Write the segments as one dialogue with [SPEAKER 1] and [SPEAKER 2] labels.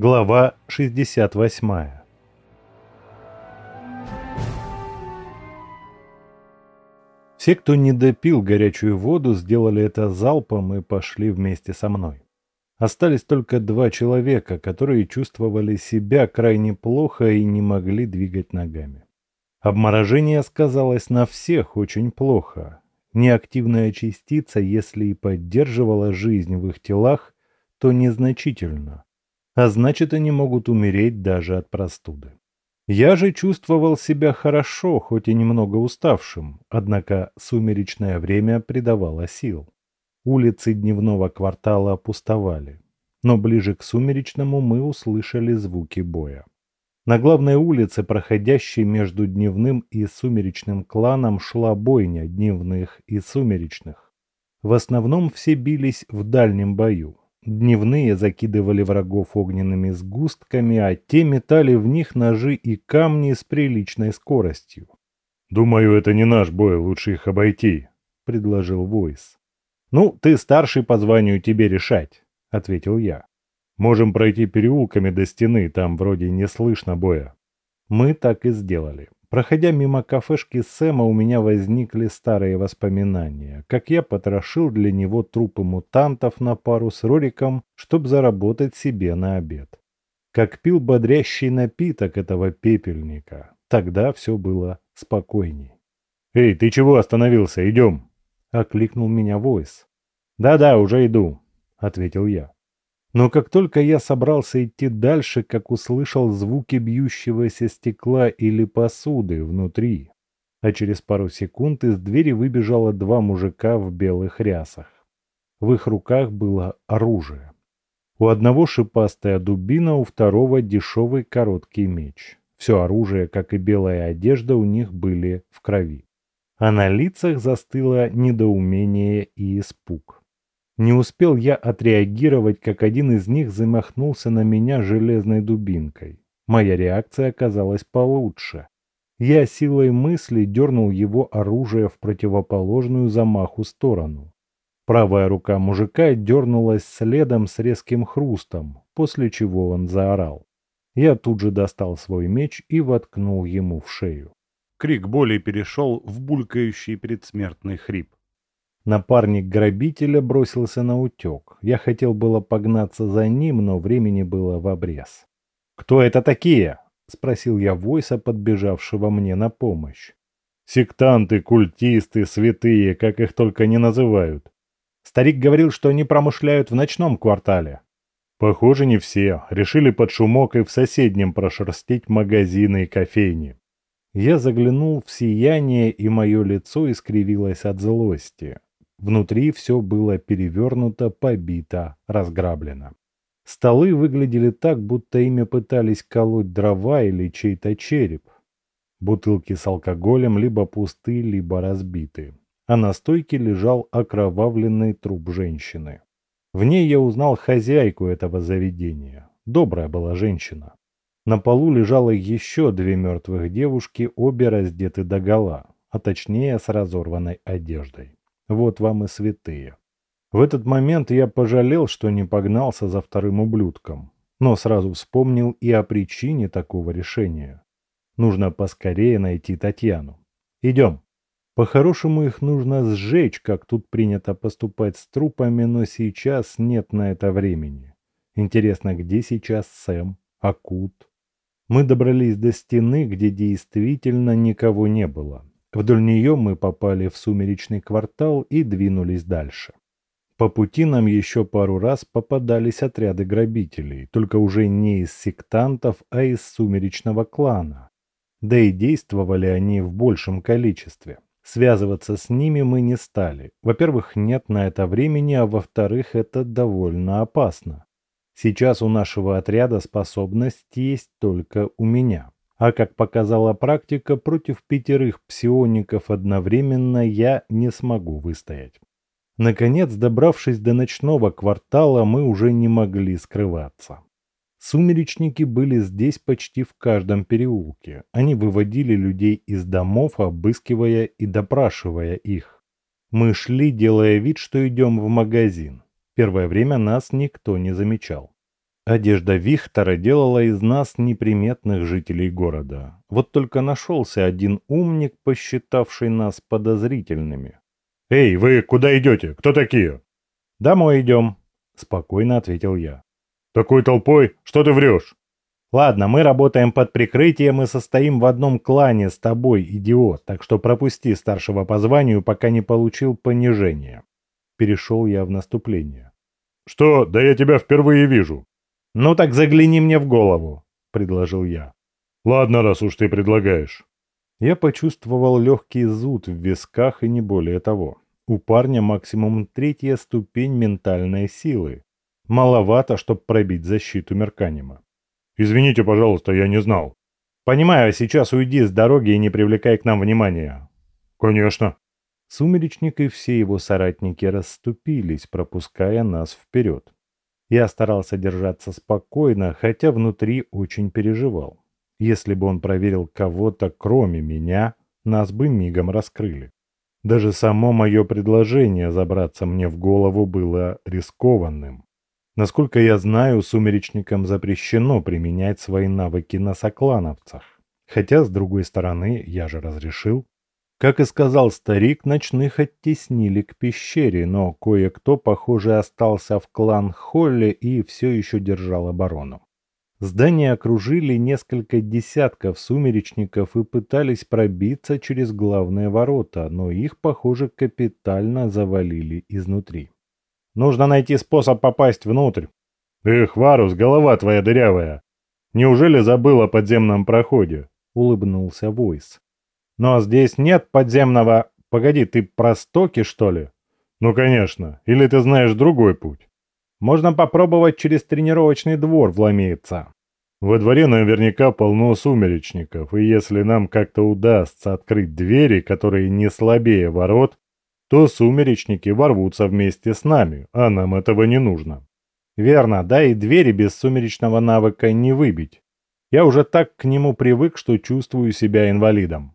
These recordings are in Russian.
[SPEAKER 1] Глава 68 Все, кто не допил горячую воду, сделали это залпом и пошли вместе со мной. Остались только два человека, которые чувствовали себя крайне плохо и не могли двигать ногами. Обморожение сказалось на всех очень плохо. Неактивная частица, если и поддерживала жизнь в их телах, то незначительно, а значит они могут умереть даже от простуды. Я же чувствовал себя хорошо, хоть и немного уставшим, однако сумеречное время придавало сил. Улицы дневного квартала опустовали, но ближе к сумеречному мы услышали звуки боя. На главной улице, проходящей между дневным и сумеречным кланом, шла бойня дневных и сумеречных. В основном все бились в дальнем бою, Дневные закидывали врагов огненными сгустками, а те метали в них ножи и камни с приличной скоростью.
[SPEAKER 2] «Думаю, это не наш бой, лучше их обойти», — предложил Войс.
[SPEAKER 1] «Ну, ты старший по званию, тебе решать», — ответил я.
[SPEAKER 2] «Можем пройти переулками до стены, там вроде не слышно боя».
[SPEAKER 1] Мы так и сделали. Проходя мимо кафешки Сэма, у меня возникли старые воспоминания, как я потрошил для него трупы мутантов на пару с Рориком, чтобы заработать себе на обед. Как пил бодрящий напиток этого пепельника. Тогда все было спокойней.
[SPEAKER 2] «Эй, ты чего остановился? Идем!»
[SPEAKER 1] — окликнул меня Войс. «Да-да, уже иду», — ответил я. Но как только я собрался идти дальше, как услышал звуки бьющегося стекла или посуды внутри. А через пару секунд из двери выбежало два мужика в белых рясах. В их руках было оружие. У одного шипастая дубина, у второго дешевый короткий меч. Все оружие, как и белая одежда, у них были в крови. А на лицах застыло недоумение и испуг. Не успел я отреагировать, как один из них замахнулся на меня железной дубинкой. Моя реакция оказалась получше. Я силой мысли дернул его оружие в противоположную замаху сторону. Правая рука мужика дернулась следом с резким хрустом, после чего он заорал. Я тут же достал свой меч и воткнул ему в шею.
[SPEAKER 2] Крик боли перешел в булькающий предсмертный хрип.
[SPEAKER 1] Напарник грабителя бросился на утек. Я хотел было погнаться за ним, но времени было в обрез. «Кто это такие?» — спросил я Войса, подбежавшего мне на помощь.
[SPEAKER 2] «Сектанты, культисты, святые, как их только не называют».
[SPEAKER 1] Старик говорил, что они промышляют в ночном квартале.
[SPEAKER 2] Похоже, не все. Решили под шумок и в соседнем прошерстить магазины и кофейни.
[SPEAKER 1] Я заглянул в сияние, и мое лицо искривилось от злости. Внутри все было перевернуто, побито, разграблено. Столы выглядели так, будто ими пытались колоть дрова или чей-то череп. Бутылки с алкоголем либо пусты, либо разбиты. А на стойке лежал окровавленный труп женщины. В ней я узнал хозяйку этого заведения. Добрая была женщина. На полу лежало еще две мертвых девушки, обе раздеты догола, а точнее с разорванной одеждой. Вот вам и святые. В этот момент я пожалел, что не погнался за вторым ублюдком, но сразу вспомнил и о причине такого решения. Нужно поскорее найти Татьяну. Идем. По-хорошему их нужно сжечь, как тут принято поступать с трупами, но сейчас нет на это времени. Интересно, где сейчас Сэм, Акут? Мы добрались до стены, где действительно никого не было. Вдоль нее мы попали в сумеречный квартал и двинулись дальше. По пути нам еще пару раз попадались отряды грабителей, только уже не из сектантов, а из сумеречного клана. Да и действовали они в большем количестве. Связываться с ними мы не стали. Во-первых, нет на это времени, а во-вторых, это довольно опасно. Сейчас у нашего отряда способность есть только у меня. А как показала практика, против пятерых псиоников одновременно я не смогу выстоять. Наконец, добравшись до ночного квартала, мы уже не могли скрываться. Сумеречники были здесь почти в каждом переулке. Они выводили людей из домов, обыскивая и допрашивая их. Мы шли, делая вид, что идем в магазин. Первое время нас никто не замечал. Одежда Вихтора делала из нас неприметных жителей города. Вот только нашелся один умник, посчитавший нас подозрительными.
[SPEAKER 2] «Эй, вы куда идете? Кто такие?»
[SPEAKER 1] «Домой идем», — спокойно ответил я.
[SPEAKER 2] «Такой толпой? Что ты врешь?»
[SPEAKER 1] «Ладно, мы работаем под прикрытием и состоим в одном клане с тобой, идиот, так что пропусти старшего по званию, пока не получил понижение». Перешел я в наступление.
[SPEAKER 2] «Что? Да я тебя впервые вижу».
[SPEAKER 1] «Ну так загляни мне в голову», — предложил я.
[SPEAKER 2] «Ладно, раз уж ты предлагаешь».
[SPEAKER 1] Я почувствовал легкий зуд в висках и не более того. У парня максимум третья ступень ментальной силы. Маловато, чтобы пробить защиту Мерканима.
[SPEAKER 2] «Извините, пожалуйста, я не знал».
[SPEAKER 1] «Понимаю, сейчас уйди с дороги и не привлекай к нам внимания».
[SPEAKER 2] «Конечно».
[SPEAKER 1] Сумеречник и все его соратники расступились, пропуская нас вперед. Я старался держаться спокойно, хотя внутри очень переживал. Если бы он проверил кого-то, кроме меня, нас бы мигом раскрыли. Даже само мое предложение забраться мне в голову было рискованным. Насколько я знаю, сумеречникам запрещено применять свои навыки на соклановцах. Хотя, с другой стороны, я же разрешил. Как и сказал старик, ночных оттеснили к пещере, но кое-кто, похоже, остался в клан Холли и все еще держал оборону. Здание окружили несколько десятков сумеречников и пытались пробиться через главные ворота, но их, похоже, капитально завалили изнутри. Нужно найти способ попасть внутрь.
[SPEAKER 2] Эх, Варус, голова твоя дырявая. Неужели забыл о подземном проходе?
[SPEAKER 1] Улыбнулся Войс. Но здесь нет подземного... Погоди, ты про стоки, что ли?
[SPEAKER 2] Ну, конечно. Или ты знаешь другой путь?
[SPEAKER 1] Можно попробовать через тренировочный двор вломиться.
[SPEAKER 2] Во дворе наверняка полно сумеречников, и если нам как-то удастся открыть двери, которые не слабее ворот, то сумеречники ворвутся вместе с нами, а нам этого не нужно.
[SPEAKER 1] Верно, да и двери без сумеречного навыка не выбить. Я уже так к нему привык, что чувствую себя инвалидом.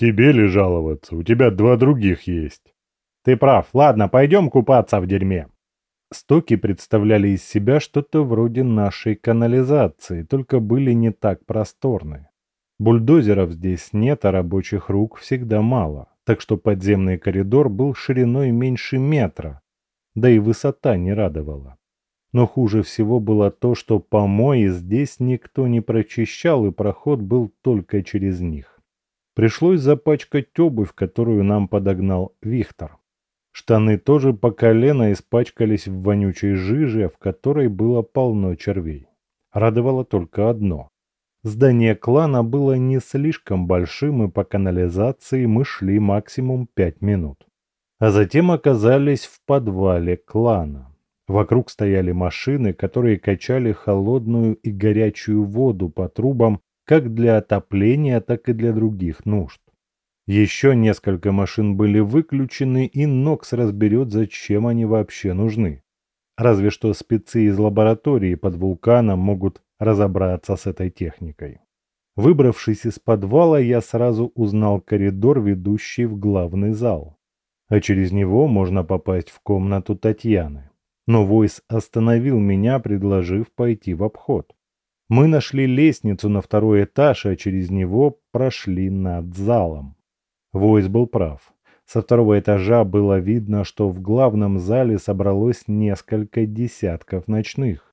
[SPEAKER 2] Тебе ли жаловаться? У тебя два других есть.
[SPEAKER 1] Ты прав. Ладно, пойдем купаться в дерьме. Стоки представляли из себя что-то вроде нашей канализации, только были не так просторны. Бульдозеров здесь нет, а рабочих рук всегда мало, так что подземный коридор был шириной меньше метра, да и высота не радовала. Но хуже всего было то, что помои здесь никто не прочищал, и проход был только через них. Пришлось запачкать обувь, которую нам подогнал Вихтор. Штаны тоже по колено испачкались в вонючей жиже, в которой было полно червей. Радовало только одно. Здание клана было не слишком большим, и по канализации мы шли максимум пять минут. А затем оказались в подвале клана. Вокруг стояли машины, которые качали холодную и горячую воду по трубам как для отопления, так и для других нужд. Еще несколько машин были выключены, и Нокс разберет, зачем они вообще нужны. Разве что спецы из лаборатории под вулканом могут разобраться с этой техникой. Выбравшись из подвала, я сразу узнал коридор, ведущий в главный зал. А через него можно попасть в комнату Татьяны. Но Войс остановил меня, предложив пойти в обход. Мы нашли лестницу на второй этаж, а через него прошли над залом. Войс был прав. Со второго этажа было видно, что в главном зале собралось несколько десятков ночных.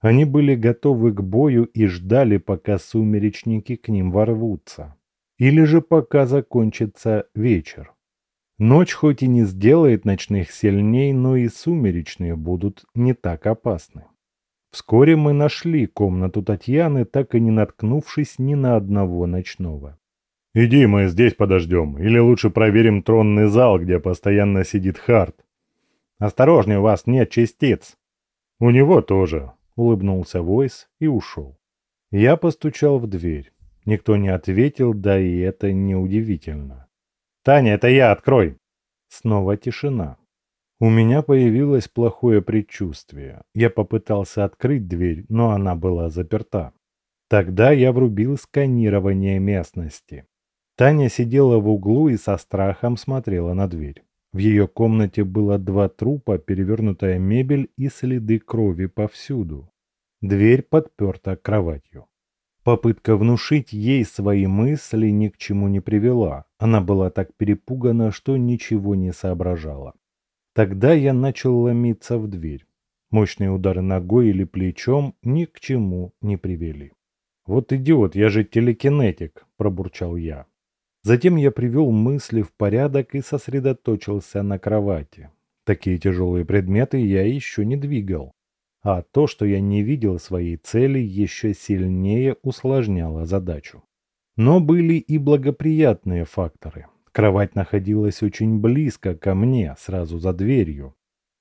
[SPEAKER 1] Они были готовы к бою и ждали, пока сумеречники к ним ворвутся. Или же пока закончится вечер. Ночь хоть и не сделает ночных сильней, но и сумеречные будут не так опасны. Вскоре мы нашли комнату Татьяны, так и не наткнувшись ни на одного ночного.
[SPEAKER 2] «Иди, мы здесь подождем. Или лучше проверим тронный зал, где постоянно сидит Харт».
[SPEAKER 1] «Осторожнее, у вас нет частиц».
[SPEAKER 2] «У него тоже», —
[SPEAKER 1] улыбнулся Войс и ушел. Я постучал в дверь. Никто не ответил, да и это неудивительно. «Таня, это я, открой!» Снова тишина. У меня появилось плохое предчувствие. Я попытался открыть дверь, но она была заперта. Тогда я врубил сканирование местности. Таня сидела в углу и со страхом смотрела на дверь. В ее комнате было два трупа, перевернутая мебель и следы крови повсюду. Дверь подперта кроватью. Попытка внушить ей свои мысли ни к чему не привела. Она была так перепугана, что ничего не соображала. Тогда я начал ломиться в дверь. Мощные удары ногой или плечом ни к чему не привели. «Вот идиот, я же телекинетик», – пробурчал я. Затем я привел мысли в порядок и сосредоточился на кровати. Такие тяжелые предметы я еще не двигал. А то, что я не видел своей цели, еще сильнее усложняло задачу. Но были и благоприятные факторы. Кровать находилась очень близко ко мне, сразу за дверью,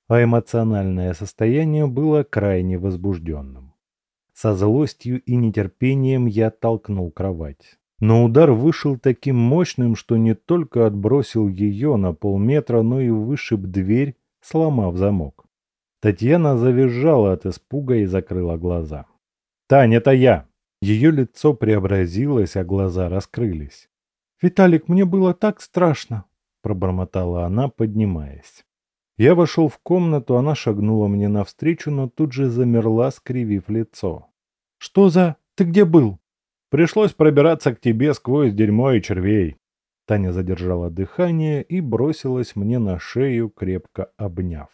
[SPEAKER 1] а эмоциональное состояние было крайне возбужденным. Со злостью и нетерпением я толкнул кровать. Но удар вышел таким мощным, что не только отбросил ее на полметра, но и вышиб дверь, сломав замок. Татьяна завизжала от испуга и закрыла глаза. «Тань, это я!» Ее лицо преобразилось, а глаза раскрылись. «Виталик, мне было так страшно!» – пробормотала она, поднимаясь. Я вошел в комнату, она шагнула мне навстречу, но тут же замерла, скривив лицо. «Что за... Ты где был?» «Пришлось пробираться к тебе сквозь дерьмо и червей». Таня задержала дыхание и бросилась мне на шею, крепко обняв.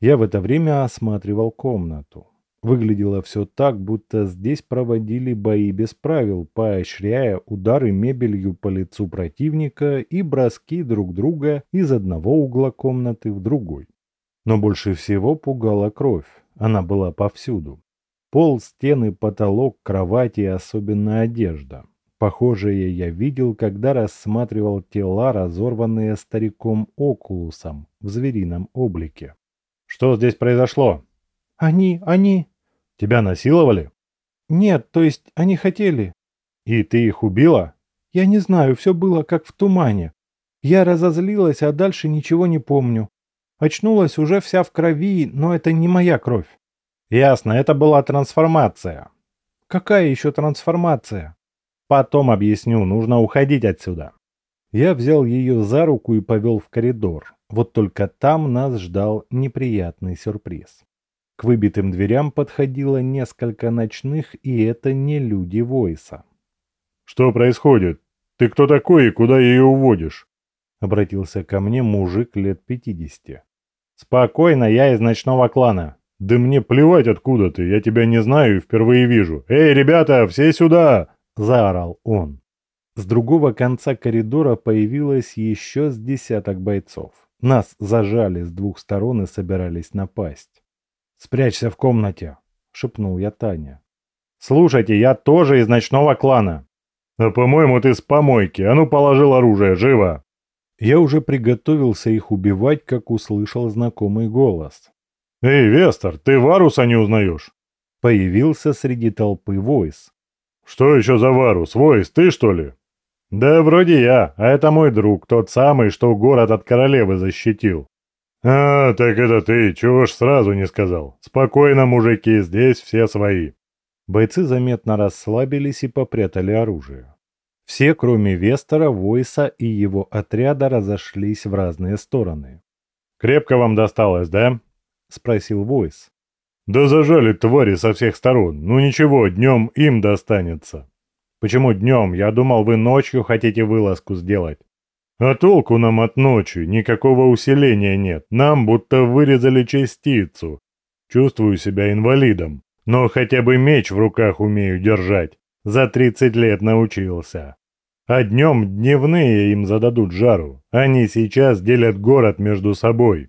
[SPEAKER 1] Я в это время осматривал комнату. Выглядело все так, будто здесь проводили бои без правил, поощряя удары мебелью по лицу противника и броски друг друга из одного угла комнаты в другой. Но больше всего пугала кровь. Она была повсюду. Пол, стены, потолок, кровати и особенно одежда. Похожее я видел, когда рассматривал тела, разорванные стариком Окулусом в зверином облике. Что здесь произошло? Они, они... Тебя насиловали? Нет, то есть они хотели. И ты их убила? Я не знаю, все было как в тумане. Я разозлилась, а дальше ничего не помню. Очнулась уже вся в крови, но это не моя кровь. Ясно, это была трансформация. Какая еще трансформация? Потом объясню, нужно уходить отсюда. Я взял ее за руку и повел в коридор. Вот только там нас ждал неприятный сюрприз. К выбитым дверям подходило несколько ночных, и это не люди Войса.
[SPEAKER 2] «Что происходит? Ты кто такой и куда ее уводишь?»
[SPEAKER 1] Обратился ко мне мужик лет пятидесяти. «Спокойно, я из ночного клана».
[SPEAKER 2] «Да мне плевать откуда ты, я тебя не знаю и впервые вижу. Эй, ребята, все сюда!»
[SPEAKER 1] – заорал он. С другого конца коридора появилось еще с десяток бойцов. Нас зажали с двух сторон и собирались напасть. «Спрячься в комнате», — шепнул я Таня. «Слушайте, я тоже из ночного клана».
[SPEAKER 2] «А по-моему, ты с помойки. А ну, положил оружие, живо!»
[SPEAKER 1] Я уже приготовился их убивать, как услышал знакомый голос.
[SPEAKER 2] «Эй, Вестер, ты Варуса не узнаешь?»
[SPEAKER 1] Появился среди толпы Войс.
[SPEAKER 2] «Что еще за Варус? Войс, ты что ли?» «Да вроде я, а это мой друг, тот самый, что город от королевы защитил». «А, так это ты, чего ж сразу не сказал? Спокойно, мужики, здесь все свои».
[SPEAKER 1] Бойцы заметно расслабились и попрятали оружие. Все, кроме Вестера, Войса и его отряда, разошлись в разные стороны.
[SPEAKER 2] «Крепко вам досталось, да?»
[SPEAKER 1] — спросил Войс.
[SPEAKER 2] «Да зажали твари со всех сторон. Ну ничего, днем им достанется».
[SPEAKER 1] Почему днем? Я думал, вы ночью хотите вылазку сделать.
[SPEAKER 2] А толку нам от ночи? Никакого усиления нет. Нам будто вырезали частицу. Чувствую себя инвалидом. Но хотя бы меч в руках умею держать. За 30 лет научился. А днем дневные им зададут жару. Они сейчас делят город между собой.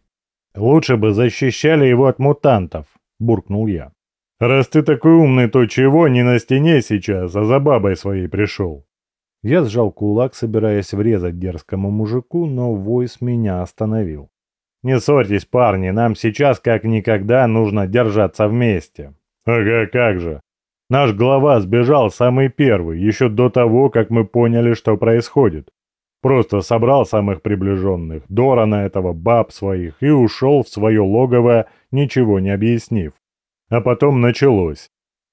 [SPEAKER 1] Лучше бы защищали его от мутантов, буркнул я.
[SPEAKER 2] «Раз ты такой умный, то чего не на стене сейчас, а за бабой своей пришел?»
[SPEAKER 1] Я сжал кулак, собираясь врезать дерзкому мужику, но Войс меня остановил. «Не ссорьтесь, парни, нам сейчас как никогда нужно держаться вместе».
[SPEAKER 2] «Ага, как же.
[SPEAKER 1] Наш глава сбежал самый первый, еще до того, как мы поняли, что происходит. Просто собрал самых приближенных, Дорана этого, баб своих, и ушел в свое логово, ничего не объяснив. А потом началось.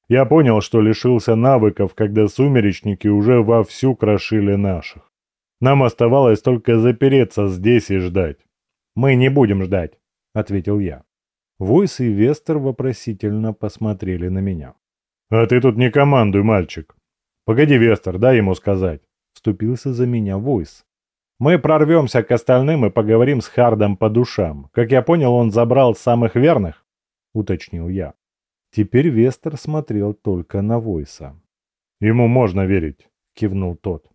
[SPEAKER 1] Я понял, что лишился навыков, когда сумеречники уже вовсю крошили наших. Нам оставалось только запереться здесь и ждать. «Мы не будем ждать», — ответил я. Войс и Вестер вопросительно посмотрели на меня.
[SPEAKER 2] «А ты тут не командуй, мальчик. Погоди, Вестер, дай ему сказать», — вступился за меня Войс. «Мы прорвемся к остальным и поговорим с Хардом по душам. Как я понял, он забрал самых верных?» — уточнил я.
[SPEAKER 1] Теперь Вестер смотрел только на Войса.
[SPEAKER 2] «Ему можно верить», — кивнул тот.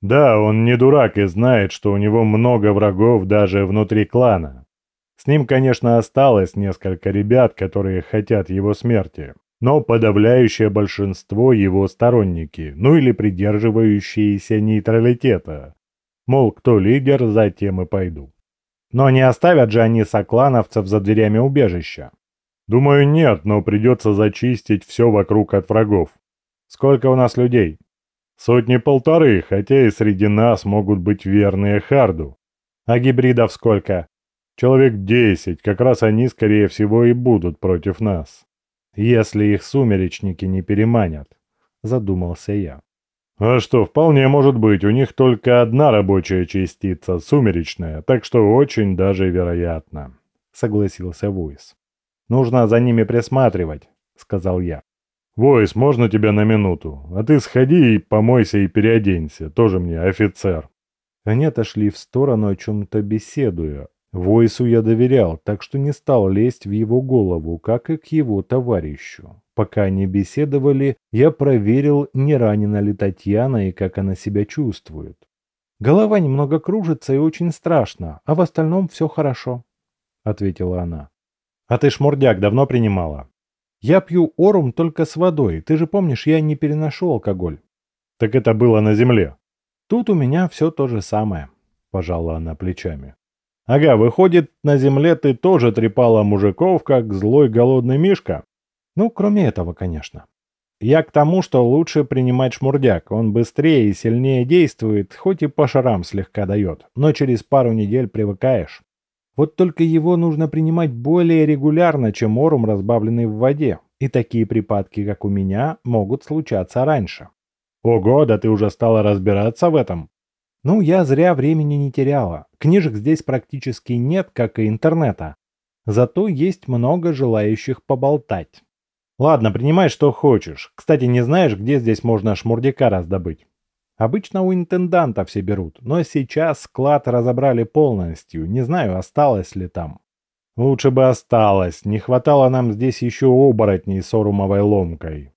[SPEAKER 2] «Да, он не дурак и знает, что у него много врагов даже внутри клана. С ним, конечно, осталось несколько ребят, которые хотят его смерти, но подавляющее большинство его сторонники, ну или придерживающиеся нейтралитета. Мол, кто лидер, затем и пойду. Но не оставят же они соклановцев за дверями убежища. Думаю, нет, но придется зачистить все вокруг от врагов. Сколько у нас людей? Сотни-полторы, хотя и среди нас могут быть верные Харду. А гибридов сколько? Человек десять, как раз они, скорее всего, и будут против нас. Если их сумеречники не переманят, задумался я. А что, вполне может быть, у них только одна рабочая частица, сумеречная, так что очень даже вероятно, согласился Войс. Нужно за ними присматривать, сказал я. Войс, можно тебя на минуту? А ты сходи и помойся и переоденься, тоже мне офицер.
[SPEAKER 1] Они отошли в сторону, о чем-то беседуя, Войсу я доверял, так что не стал лезть в его голову, как и к его товарищу. Пока они беседовали, я проверил, не ранена ли Татьяна и как она себя чувствует. Голова немного кружится и очень страшно, а в остальном все хорошо, — ответила она. А ты шмурдяк давно принимала? Я пью орум только с водой, ты же помнишь, я не переношу алкоголь.
[SPEAKER 2] Так это было на земле.
[SPEAKER 1] Тут у меня все то же самое, — пожала она плечами.
[SPEAKER 2] Ага, выходит, на земле ты тоже трепала мужиков, как злой голодный мишка?
[SPEAKER 1] Ну, кроме этого, конечно.
[SPEAKER 2] Я к тому, что лучше принимать шмурдяк. Он быстрее и сильнее действует, хоть и по шарам слегка дает, но через пару недель привыкаешь.
[SPEAKER 1] Вот только его нужно принимать более регулярно, чем орум, разбавленный в воде. И такие припадки, как у меня, могут случаться раньше.
[SPEAKER 2] Ого, да ты уже стала разбираться в этом?
[SPEAKER 1] Ну, я зря времени не теряла. Книжек здесь практически нет, как и интернета. Зато есть много желающих поболтать.
[SPEAKER 2] Ладно, принимай, что хочешь. Кстати, не знаешь, где здесь можно шмурдяка раздобыть?
[SPEAKER 1] Обычно у интенданта все берут, но сейчас склад разобрали полностью. Не знаю, осталось ли там.
[SPEAKER 2] Лучше бы осталось. Не хватало нам здесь еще оборотней с орумовой ломкой.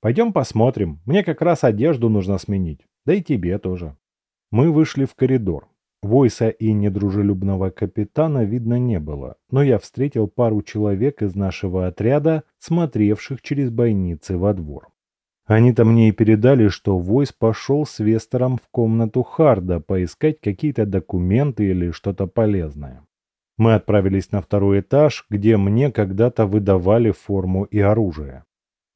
[SPEAKER 1] Пойдем посмотрим. Мне как раз одежду нужно сменить. Да и тебе тоже. Мы вышли в коридор. Войса и недружелюбного капитана видно не было, но я встретил пару человек из нашего отряда, смотревших через бойницы во двор. Они-то мне и передали, что Войс пошел с Вестером в комнату Харда поискать какие-то документы или что-то полезное. Мы отправились на второй этаж, где мне когда-то выдавали форму и оружие.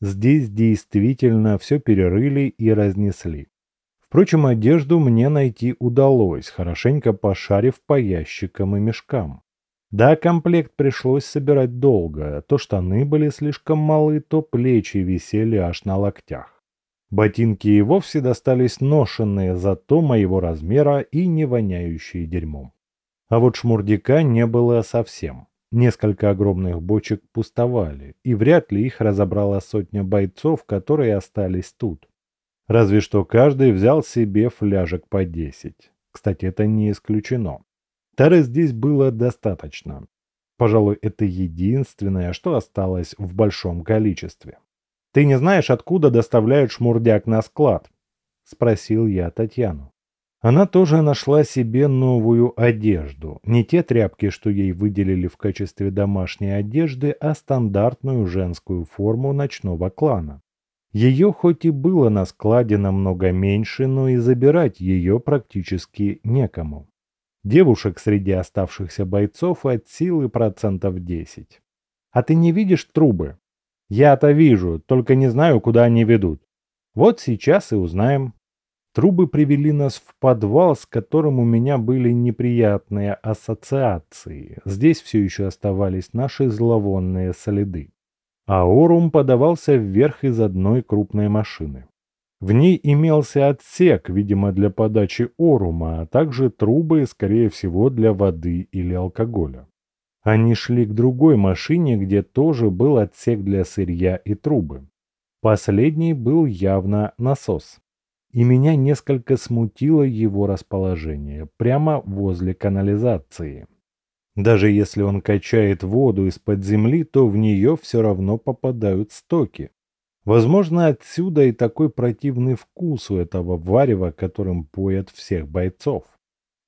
[SPEAKER 1] Здесь действительно все перерыли и разнесли. Впрочем, одежду мне найти удалось, хорошенько пошарив по ящикам и мешкам. Да, комплект пришлось собирать долго, то штаны были слишком малы, то плечи висели аж на локтях. Ботинки и вовсе достались ношенные, зато моего размера и не воняющие дерьмом. А вот шмурдяка не было совсем. Несколько огромных бочек пустовали, и вряд ли их разобрала сотня бойцов, которые остались тут. Разве что каждый взял себе фляжек по 10. Кстати, это не исключено. Тары здесь было достаточно. Пожалуй, это единственное, что осталось в большом количестве. «Ты не знаешь, откуда доставляют шмурдяк на склад?» – спросил я Татьяну. Она тоже нашла себе новую одежду. Не те тряпки, что ей выделили в качестве домашней одежды, а стандартную женскую форму ночного клана. Ее хоть и было на складе намного меньше, но и забирать ее практически некому. Девушек среди оставшихся бойцов от силы процентов 10. А ты не видишь трубы? Я-то вижу, только не знаю, куда они ведут. Вот сейчас и узнаем. Трубы привели нас в подвал, с которым у меня были неприятные ассоциации. Здесь все еще оставались наши зловонные следы а Орум подавался вверх из одной крупной машины. В ней имелся отсек, видимо, для подачи Орума, а также трубы, скорее всего, для воды или алкоголя. Они шли к другой машине, где тоже был отсек для сырья и трубы. Последний был явно насос. И меня несколько смутило его расположение, прямо возле канализации. Даже если он качает воду из-под земли, то в нее все равно попадают стоки. Возможно, отсюда и такой противный вкус у этого варева, которым поят всех бойцов.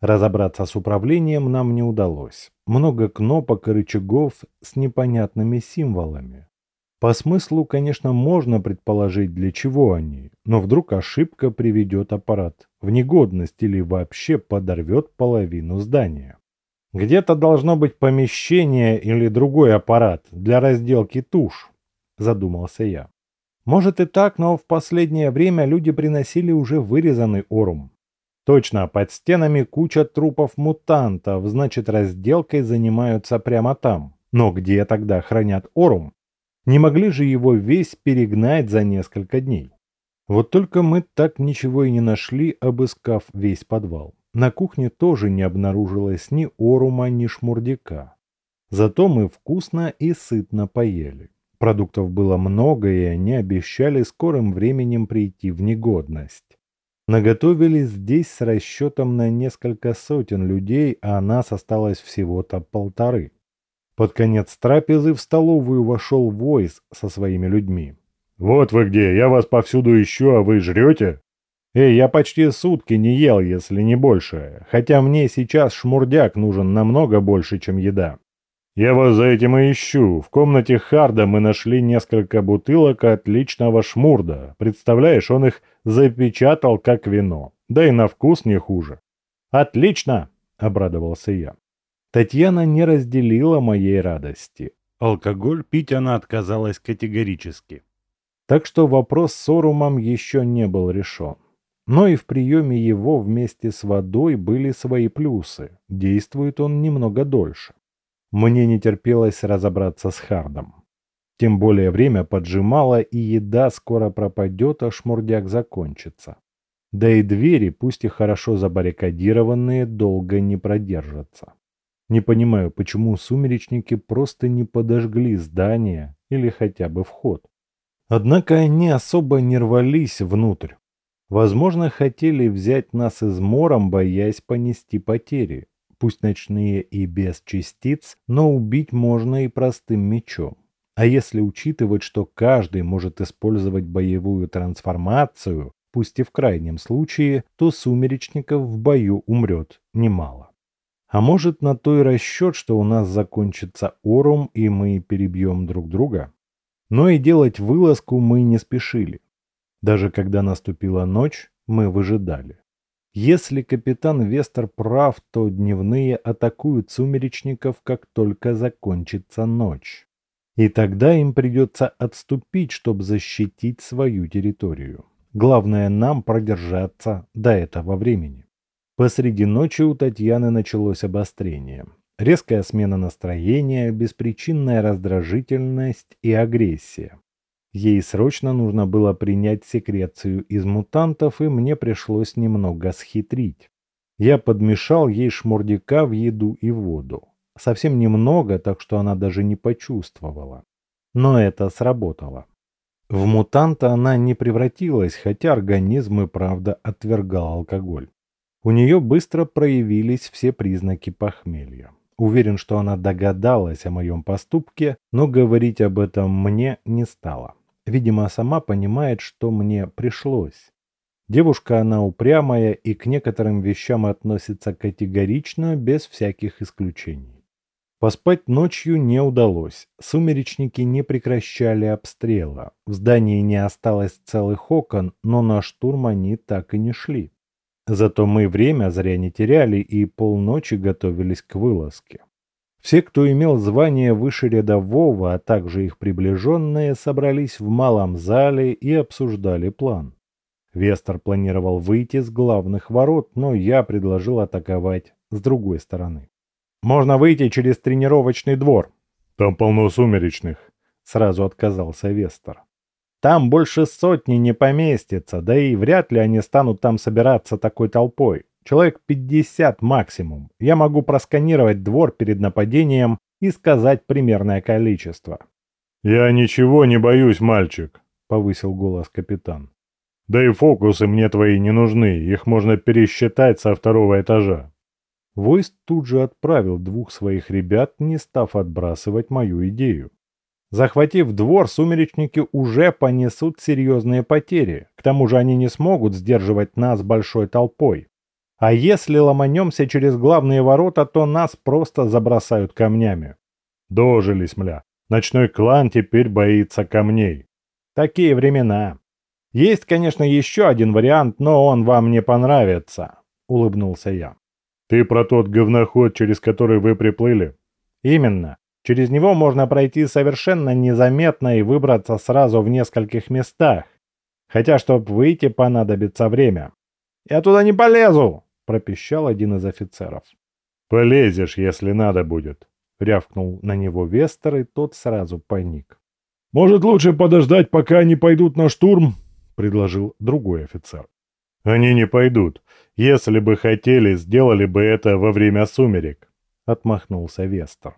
[SPEAKER 1] Разобраться с управлением нам не удалось. Много кнопок и рычагов с непонятными символами. По смыслу, конечно, можно предположить, для чего они, но вдруг ошибка приведет аппарат в негодность или вообще подорвет половину здания. Где-то должно быть помещение или другой аппарат для разделки туш, задумался я. Может и так, но в последнее время люди приносили уже вырезанный орум. Точно, под стенами куча трупов мутантов, значит разделкой занимаются прямо там. Но где тогда хранят орум? Не могли же его весь перегнать за несколько дней. Вот только мы так ничего и не нашли, обыскав весь подвал. На кухне тоже не обнаружилось ни орума, ни шмурдяка. Зато мы вкусно и сытно поели. Продуктов было много, и они обещали скорым временем прийти в негодность. Наготовили здесь с расчетом на несколько сотен людей, а нас осталось всего-то полторы. Под конец трапезы в столовую вошел Войс со своими людьми.
[SPEAKER 2] «Вот вы где, я вас повсюду ищу, а вы жрете?»
[SPEAKER 1] «Эй, я почти сутки не ел, если не больше, хотя мне сейчас шмурдяк нужен намного больше, чем еда».
[SPEAKER 2] «Я вас за этим и ищу. В комнате Харда мы нашли несколько бутылок отличного шмурда. Представляешь, он их запечатал как вино. Да и на вкус не хуже».
[SPEAKER 1] «Отлично!» – обрадовался я. Татьяна не разделила моей радости. Алкоголь пить она отказалась категорически. Так что вопрос с Орумом еще не был решен. Но и в приеме его вместе с водой были свои плюсы. Действует он немного дольше. Мне не терпелось разобраться с Хардом. Тем более время поджимало, и еда скоро пропадет, а шмурдяк закончится. Да и двери, пусть и хорошо забаррикадированные, долго не продержатся. Не понимаю, почему сумеречники просто не подожгли здание или хотя бы вход. Однако они особо не рвались внутрь. Возможно, хотели взять нас измором, боясь понести потери. Пусть ночные и без частиц, но убить можно и простым мечом. А если учитывать, что каждый может использовать боевую трансформацию, пусть и в крайнем случае, то сумеречников в бою умрет немало. А может на то и расчет, что у нас закончится орум и мы перебьем друг друга? Но и делать вылазку мы не спешили. Даже когда наступила ночь, мы выжидали. Если капитан Вестер прав, то дневные атакуют сумеречников, как только закончится ночь. И тогда им придется отступить, чтобы защитить свою территорию. Главное нам продержаться до этого времени. Посреди ночи у Татьяны началось обострение. Резкая смена настроения, беспричинная раздражительность и агрессия. Ей срочно нужно было принять секрецию из мутантов, и мне пришлось немного схитрить. Я подмешал ей шмурдяка в еду и воду. Совсем немного, так что она даже не почувствовала. Но это сработало. В мутанта она не превратилась, хотя организм и правда отвергал алкоголь. У нее быстро проявились все признаки похмелья. Уверен, что она догадалась о моем поступке, но говорить об этом мне не стала. Видимо, сама понимает, что мне пришлось. Девушка она упрямая и к некоторым вещам относится категорично, без всяких исключений. Поспать ночью не удалось. Сумеречники не прекращали обстрела. В здании не осталось целых окон, но на штурм они так и не шли. Зато мы время зря не теряли и полночи готовились к вылазке. Все, кто имел звание выше рядового, а также их приближенные, собрались в малом зале и обсуждали план. Вестер планировал выйти с главных ворот, но я предложил атаковать с другой стороны. «Можно выйти через тренировочный двор».
[SPEAKER 2] «Там полно сумеречных», —
[SPEAKER 1] сразу отказался Вестер. Там больше сотни не поместится, да и вряд ли они станут там собираться такой толпой. Человек 50 максимум. Я могу просканировать двор перед нападением и сказать примерное количество.
[SPEAKER 2] «Я ничего не боюсь, мальчик», — повысил голос капитан. «Да и фокусы мне твои не нужны, их можно пересчитать со второго этажа».
[SPEAKER 1] Войс тут же отправил двух своих ребят, не став отбрасывать мою идею. Захватив двор, сумеречники уже понесут серьезные потери. К тому же они не смогут сдерживать нас большой толпой. А если ломанемся через главные ворота, то нас просто забросают камнями.
[SPEAKER 2] Дожились, мля. Ночной клан теперь боится камней.
[SPEAKER 1] Такие времена. Есть, конечно, еще один вариант, но он вам не понравится, улыбнулся я.
[SPEAKER 2] Ты про тот говноход, через который вы приплыли?
[SPEAKER 1] Именно. Через него можно пройти совершенно незаметно и выбраться сразу в нескольких местах. Хотя, чтобы выйти, понадобится время. «Я туда не полезу!» – пропищал один из офицеров.
[SPEAKER 2] «Полезешь, если надо будет», –
[SPEAKER 1] рявкнул на него Вестер, и тот сразу паник.
[SPEAKER 2] «Может, лучше подождать, пока они пойдут на штурм?» – предложил другой офицер. «Они не пойдут. Если бы хотели, сделали бы это во время сумерек», – отмахнулся Вестер.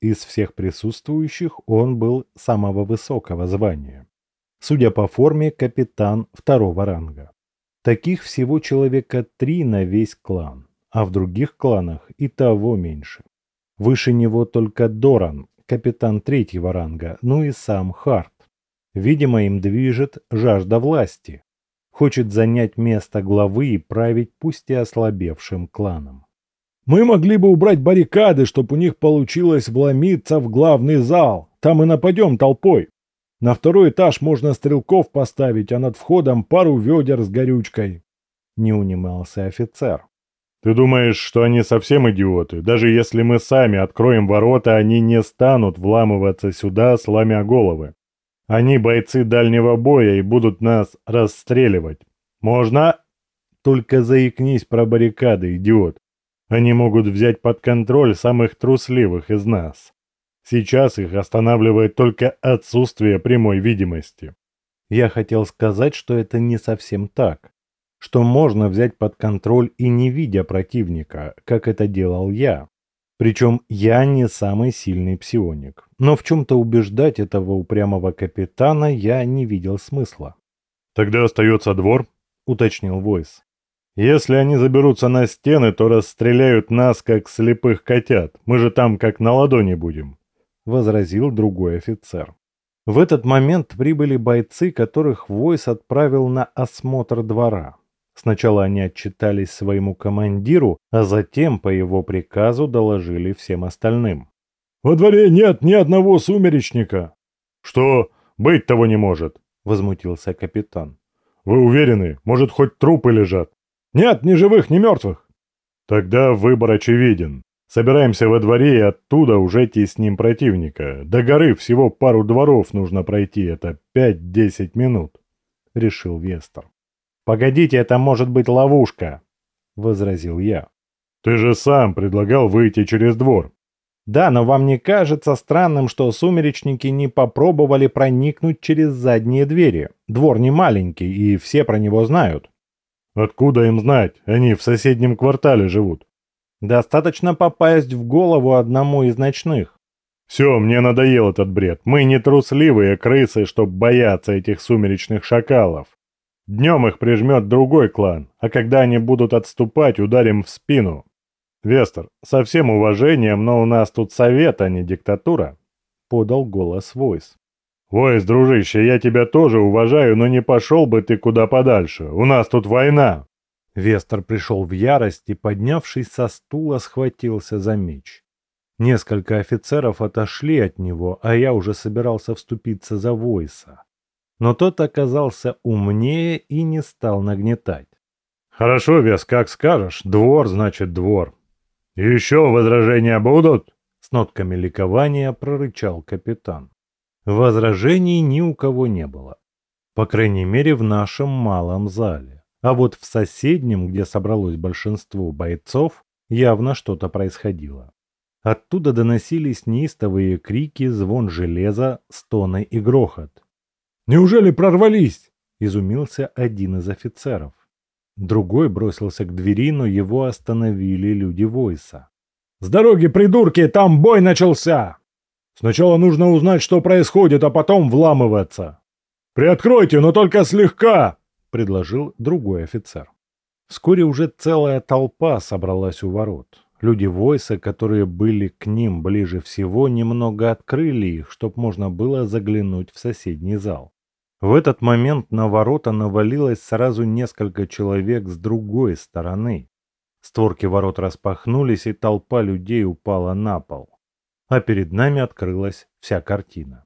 [SPEAKER 1] Из всех присутствующих он был самого высокого звания. Судя по форме, капитан второго ранга. Таких всего человека три на весь клан, а в других кланах и того меньше. Выше него только Доран, капитан третьего ранга, ну и сам Харт. Видимо, им движет жажда власти. Хочет занять место главы и править пусть и ослабевшим кланом.
[SPEAKER 2] Мы могли бы убрать баррикады, чтобы у них получилось вломиться в главный зал. Там и нападем толпой. На второй этаж можно стрелков поставить, а над входом пару ведер с горючкой. Не унимался офицер. Ты думаешь, что они совсем идиоты? Даже если мы сами откроем ворота, они не станут вламываться сюда, сломя головы. Они бойцы дальнего боя и будут нас расстреливать. Можно? Только заикнись про баррикады, идиот. Они могут взять под контроль самых трусливых из нас. Сейчас их останавливает только отсутствие прямой видимости.
[SPEAKER 1] Я хотел сказать, что это не совсем так. Что можно взять под контроль и не видя противника, как это делал я. Причем я не самый сильный псионик. Но в чем-то убеждать этого упрямого капитана я не видел смысла.
[SPEAKER 2] «Тогда остается двор», — уточнил Войс. Если они заберутся на стены, то расстреляют нас, как слепых котят. Мы же там как на ладони будем», — возразил другой офицер.
[SPEAKER 1] В этот момент прибыли бойцы, которых Войс отправил на осмотр двора. Сначала они отчитались своему командиру, а затем по его приказу доложили всем остальным.
[SPEAKER 2] «Во дворе нет ни одного сумеречника!» «Что? Быть того не может!» — возмутился капитан. «Вы уверены? Может, хоть трупы лежат?» Нет ни живых, ни мертвых. Тогда выбор очевиден. Собираемся во дворе и оттуда уже тесним противника. До горы всего пару дворов нужно пройти, это 5-10 минут, решил Вестер.
[SPEAKER 1] Погодите, это может быть ловушка, возразил я.
[SPEAKER 2] Ты же сам предлагал выйти через двор.
[SPEAKER 1] Да, но вам не кажется странным, что сумеречники не попробовали проникнуть через задние двери? Двор не маленький, и все про него знают.
[SPEAKER 2] Откуда им знать? Они в соседнем квартале живут.
[SPEAKER 1] Достаточно попасть в голову одному из ночных.
[SPEAKER 2] Все, мне надоел этот бред. Мы не трусливые крысы, чтоб бояться этих сумеречных шакалов. Днем их прижмет другой клан, а когда они будут отступать, ударим в спину. Вестер, со всем уважением, но у нас тут совет, а не диктатура, подал голос Войс. «Войс, дружище, я тебя тоже уважаю, но не пошел бы ты куда подальше. У нас тут война!»
[SPEAKER 1] Вестер пришел в ярость и, поднявшись со стула, схватился за меч. Несколько офицеров отошли от него, а я уже собирался вступиться за Войса. Но тот оказался умнее и не стал нагнетать.
[SPEAKER 2] «Хорошо, Вес, как скажешь. Двор значит двор. еще возражения будут?»
[SPEAKER 1] С нотками ликования прорычал капитан. Возражений ни у кого не было. По крайней мере, в нашем малом зале. А вот в соседнем, где собралось большинство бойцов, явно что-то происходило. Оттуда доносились неистовые крики, звон железа, стоны и грохот.
[SPEAKER 2] «Неужели прорвались?»
[SPEAKER 1] – изумился один из офицеров. Другой бросился к двери, но его остановили люди Войса.
[SPEAKER 2] «С дороги, придурки, там бой начался! Сначала нужно узнать, что происходит, а потом вламываться. Приоткройте, но только слегка!» — предложил другой офицер.
[SPEAKER 1] Вскоре уже целая толпа собралась у ворот. Люди Войса, которые были к ним ближе всего, немного открыли их, чтоб можно было заглянуть в соседний зал. В этот момент на ворота навалилось сразу несколько человек с другой стороны. Створки ворот распахнулись, и толпа людей упала на пол. А перед нами открылась вся картина.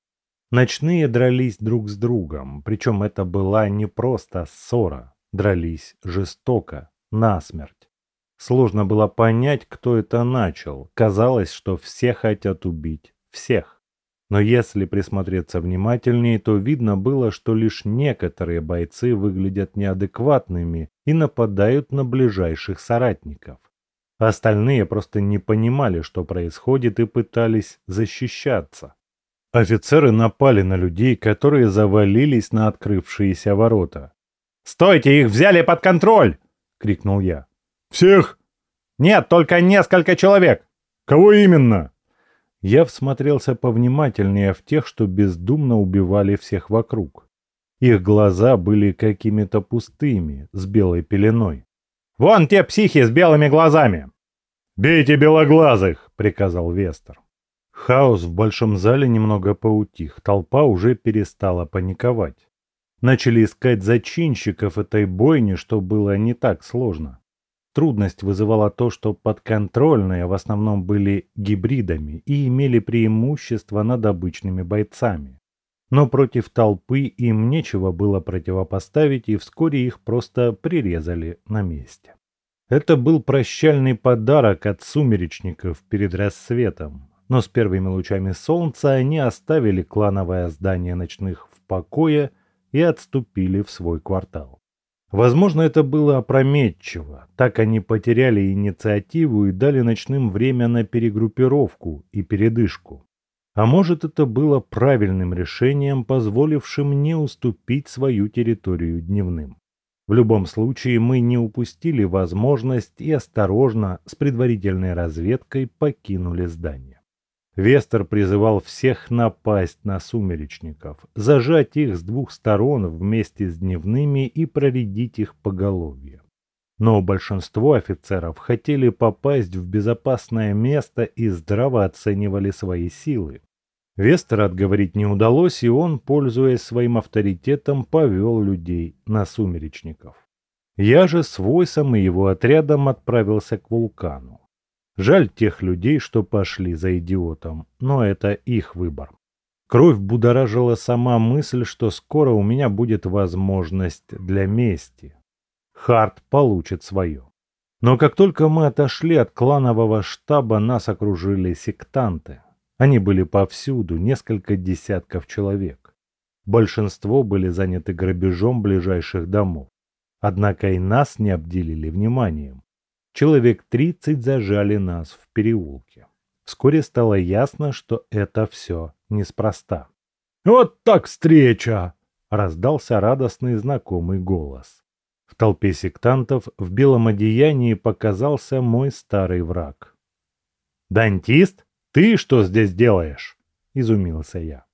[SPEAKER 1] Ночные дрались друг с другом, причем это была не просто ссора, дрались жестоко, насмерть. Сложно было понять, кто это начал. Казалось, что все хотят убить всех. Но если присмотреться внимательнее, то видно было, что лишь некоторые бойцы выглядят неадекватными и нападают на ближайших соратников. Остальные просто не понимали, что происходит, и пытались защищаться. Офицеры напали на людей, которые завалились на открывшиеся ворота.
[SPEAKER 2] «Стойте, их взяли под контроль!» — крикнул я.
[SPEAKER 1] «Всех?»
[SPEAKER 2] «Нет, только несколько человек».
[SPEAKER 1] «Кого именно?» Я всмотрелся повнимательнее в тех, что бездумно убивали всех вокруг. Их глаза были какими-то пустыми, с белой пеленой.
[SPEAKER 2] «Вон те психи с белыми глазами!»
[SPEAKER 1] «Бейте белоглазых!» — приказал Вестер. Хаос в большом зале немного поутих, толпа уже перестала паниковать. Начали искать зачинщиков этой бойни, что было не так сложно. Трудность вызывала то, что подконтрольные в основном были гибридами и имели преимущество над обычными бойцами. Но против толпы им нечего было противопоставить, и вскоре их просто прирезали на месте. Это был прощальный подарок от сумеречников перед рассветом, но с первыми лучами солнца они оставили клановое здание ночных в покое и отступили в свой квартал. Возможно, это было опрометчиво. Так они потеряли инициативу и дали ночным время на перегруппировку и передышку. А может, это было правильным решением, позволившим не уступить свою территорию дневным. В любом случае, мы не упустили возможность и осторожно, с предварительной разведкой, покинули здание. Вестер призывал всех напасть на сумеречников, зажать их с двух сторон вместе с дневными и проредить их поголовье. Но большинство офицеров хотели попасть в безопасное место и здраво оценивали свои силы. Вестера отговорить не удалось, и он, пользуясь своим авторитетом, повел людей на сумеречников. Я же с Войсом и его отрядом отправился к вулкану. Жаль тех людей, что пошли за идиотом, но это их выбор. Кровь будоражила сама мысль, что скоро у меня будет возможность для мести. Харт получит свое. Но как только мы отошли от кланового штаба, нас окружили сектанты. Они были повсюду, несколько десятков человек. Большинство были заняты грабежом ближайших домов. Однако и нас не обделили вниманием. Человек тридцать зажали нас в переулке. Вскоре стало ясно, что это все неспроста.
[SPEAKER 2] «Вот так встреча!»
[SPEAKER 1] — раздался радостный знакомый голос. В толпе сектантов в белом одеянии показался мой старый враг.
[SPEAKER 2] «Дантист? Ты что здесь делаешь?» — изумился я.